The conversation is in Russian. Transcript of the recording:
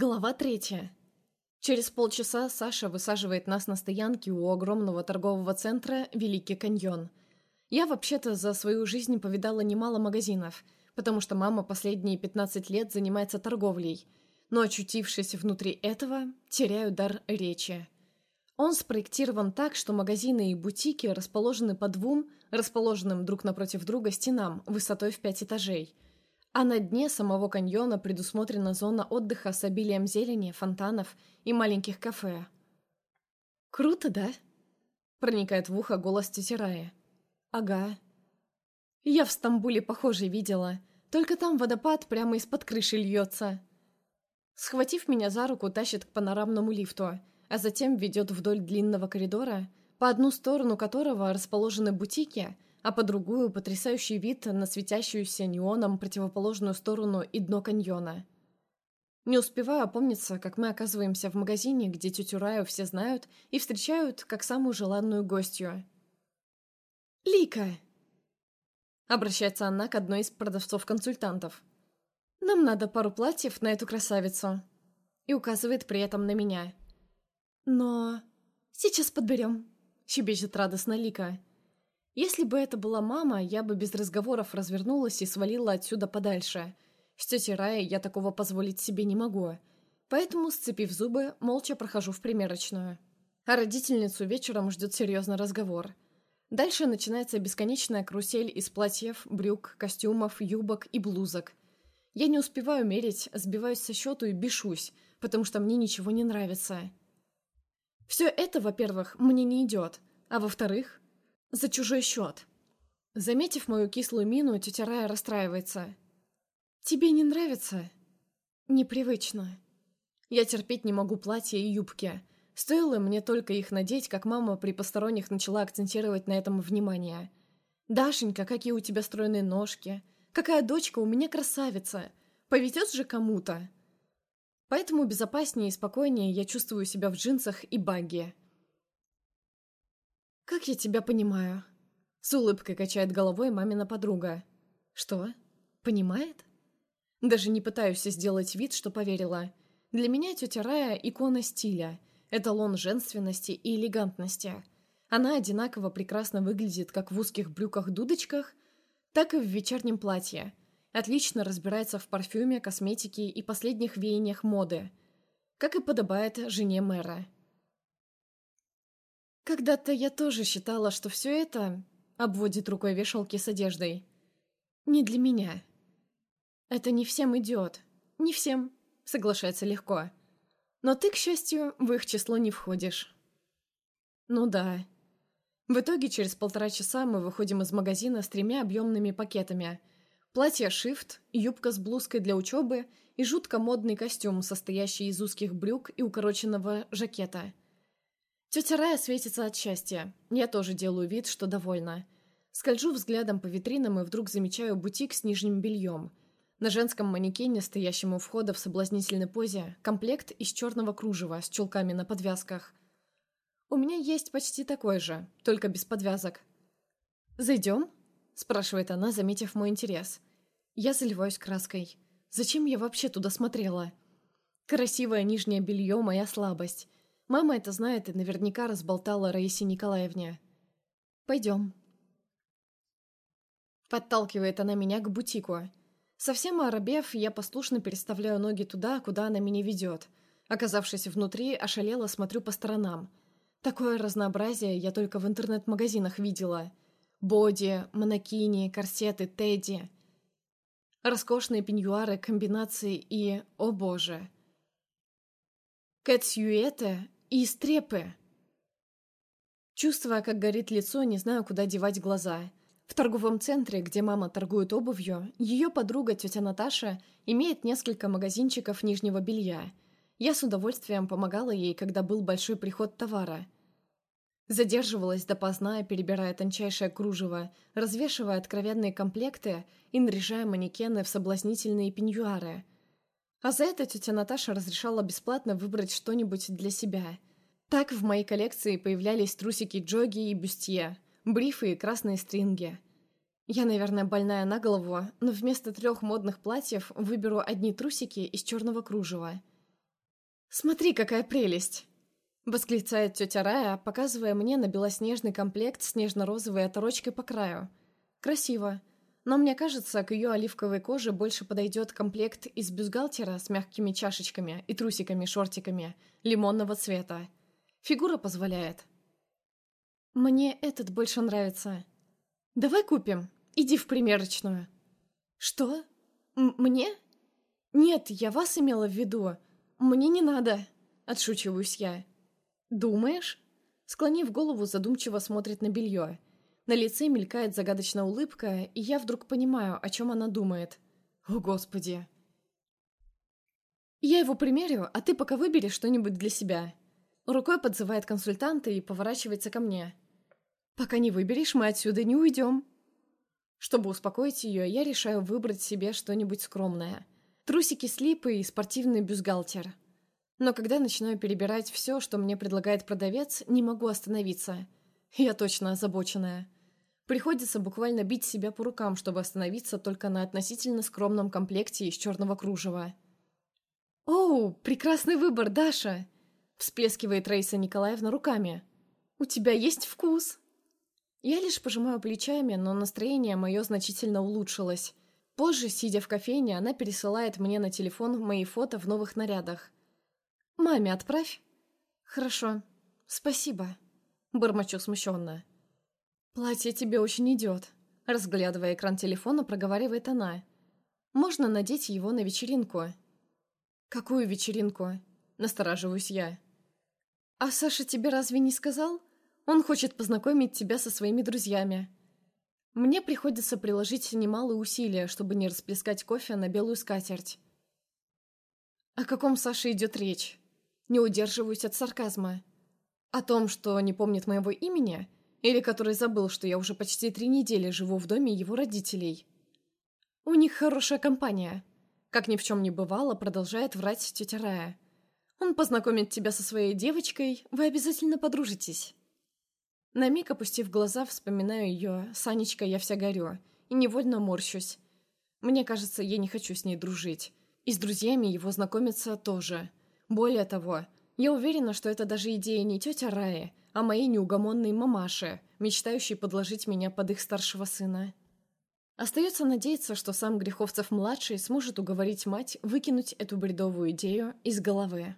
Глава третья. Через полчаса Саша высаживает нас на стоянке у огромного торгового центра «Великий каньон». Я вообще-то за свою жизнь повидала немало магазинов, потому что мама последние 15 лет занимается торговлей, но очутившись внутри этого, теряю дар речи. Он спроектирован так, что магазины и бутики расположены по двум, расположенным друг напротив друга стенам, высотой в пять этажей – а на дне самого каньона предусмотрена зона отдыха с обилием зелени, фонтанов и маленьких кафе. «Круто, да?» — проникает в ухо голос тети «Ага. Я в Стамбуле похожий видела, только там водопад прямо из-под крыши льется». Схватив меня за руку, тащит к панорамному лифту, а затем ведет вдоль длинного коридора, по одну сторону которого расположены бутики — а по другую потрясающий вид на светящуюся неоном противоположную сторону и дно каньона. Не успеваю опомниться, как мы оказываемся в магазине, где тетю Раю все знают и встречают как самую желанную гостью. «Лика!» Обращается она к одной из продавцов-консультантов. «Нам надо пару платьев на эту красавицу». И указывает при этом на меня. «Но...» «Сейчас подберем», — щебечет радостно Лика. Если бы это была мама, я бы без разговоров развернулась и свалила отсюда подальше. С тетей Раей я такого позволить себе не могу. Поэтому, сцепив зубы, молча прохожу в примерочную. А родительницу вечером ждет серьезный разговор. Дальше начинается бесконечная карусель из платьев, брюк, костюмов, юбок и блузок. Я не успеваю мерить, сбиваюсь со счету и бешусь, потому что мне ничего не нравится. Все это, во-первых, мне не идет, а во-вторых, за чужой счет. Заметив мою кислую мину, тетя Рая расстраивается. «Тебе не нравится?» «Непривычно. Я терпеть не могу платья и юбки. Стоило мне только их надеть, как мама при посторонних начала акцентировать на этом внимание. «Дашенька, какие у тебя стройные ножки! Какая дочка у меня красавица! Поведет же кому-то!» Поэтому безопаснее и спокойнее я чувствую себя в джинсах и багги. «Как я тебя понимаю?» С улыбкой качает головой мамина подруга. «Что? Понимает?» Даже не пытаюсь сделать вид, что поверила. Для меня тетя Рая – икона стиля, эталон женственности и элегантности. Она одинаково прекрасно выглядит как в узких брюках-дудочках, так и в вечернем платье. Отлично разбирается в парфюме, косметике и последних веяниях моды. Как и подобает жене мэра. Когда-то я тоже считала, что все это обводит рукой вешалки с одеждой. Не для меня. Это не всем идет. Не всем. Соглашается легко. Но ты, к счастью, в их число не входишь. Ну да. В итоге через полтора часа мы выходим из магазина с тремя объемными пакетами. Платье шифт, юбка с блузкой для учебы и жутко модный костюм, состоящий из узких брюк и укороченного жакета – Тетя Рая светится от счастья. Я тоже делаю вид, что довольна. Скольжу взглядом по витринам и вдруг замечаю бутик с нижним бельем. На женском манекене, стоящем у входа в соблазнительной позе, комплект из черного кружева с чулками на подвязках. У меня есть почти такой же, только без подвязок. «Зайдем?» – спрашивает она, заметив мой интерес. Я заливаюсь краской. Зачем я вообще туда смотрела? Красивое нижнее белье – моя слабость. Мама это знает и наверняка разболтала Раисе Николаевне. «Пойдем». Подталкивает она меня к бутику. Совсем оробев, я послушно переставляю ноги туда, куда она меня ведет. Оказавшись внутри, ошалело смотрю по сторонам. Такое разнообразие я только в интернет-магазинах видела. Боди, монокини, корсеты, тедди. Роскошные пеньюары, комбинации и... О боже! Кэтсьюэте и стрепы. Чувствуя, как горит лицо, не знаю, куда девать глаза. В торговом центре, где мама торгует обувью, ее подруга, тетя Наташа, имеет несколько магазинчиков нижнего белья. Я с удовольствием помогала ей, когда был большой приход товара. Задерживалась допоздна, перебирая тончайшее кружево, развешивая откровенные комплекты и наряжая манекены в соблазнительные пеньюары – а за это тетя Наташа разрешала бесплатно выбрать что-нибудь для себя. Так в моей коллекции появлялись трусики-джоги и бюстье, брифы и красные стринги. Я, наверное, больная на голову, но вместо трех модных платьев выберу одни трусики из черного кружева. «Смотри, какая прелесть!» Восклицает тетя Рая, показывая мне на белоснежный комплект с нежно-розовой оторочкой по краю. Красиво. Но мне кажется, к ее оливковой коже больше подойдет комплект из бюстгальтера с мягкими чашечками и трусиками-шортиками лимонного цвета. Фигура позволяет. Мне этот больше нравится. Давай купим. Иди в примерочную. Что? М мне? Нет, я вас имела в виду. Мне не надо. Отшучиваюсь я. «Думаешь?» Склонив голову, задумчиво смотрит на белье. На лице мелькает загадочная улыбка, и я вдруг понимаю, о чем она думает. «О, Господи!» «Я его примерю, а ты пока выбери что-нибудь для себя». Рукой подзывает консультанта и поворачивается ко мне. «Пока не выберешь, мы отсюда не уйдем». Чтобы успокоить ее, я решаю выбрать себе что-нибудь скромное. Трусики слипы и спортивный бюстгальтер. Но когда начинаю перебирать все, что мне предлагает продавец, не могу остановиться. Я точно озабоченная. Приходится буквально бить себя по рукам, чтобы остановиться только на относительно скромном комплекте из черного кружева. «Оу, прекрасный выбор, Даша!» всплескивает Раиса Николаевна руками. «У тебя есть вкус!» Я лишь пожимаю плечами, но настроение мое значительно улучшилось. Позже, сидя в кофейне, она пересылает мне на телефон мои фото в новых нарядах. «Маме отправь». «Хорошо. Спасибо», — бормочу смущенно. «Платье тебе очень идет», — разглядывая экран телефона, проговаривает она. «Можно надеть его на вечеринку». «Какую вечеринку?» — настораживаюсь я. «А Саша тебе разве не сказал? Он хочет познакомить тебя со своими друзьями». Мне приходится приложить немалые усилия, чтобы не расплескать кофе на белую скатерть. О каком Саше идет речь? Не удерживаюсь от сарказма. О том, что не помнит моего имени, или который забыл, что я уже почти три недели живу в доме его родителей. У них хорошая компания. Как ни в чем не бывало, продолжает врать тетя Рая. Он познакомит тебя со своей девочкой, вы обязательно подружитесь. На миг, опустив глаза, вспоминаю ее «Санечка, я вся горю» и невольно морщусь. Мне кажется, я не хочу с ней дружить. И с друзьями его знакомиться тоже. Более того, я уверена, что это даже идея не тетя Раи, а моей неугомонной мамаши, мечтающей подложить меня под их старшего сына. Остается надеяться, что сам Греховцев-младший сможет уговорить мать выкинуть эту бредовую идею из головы.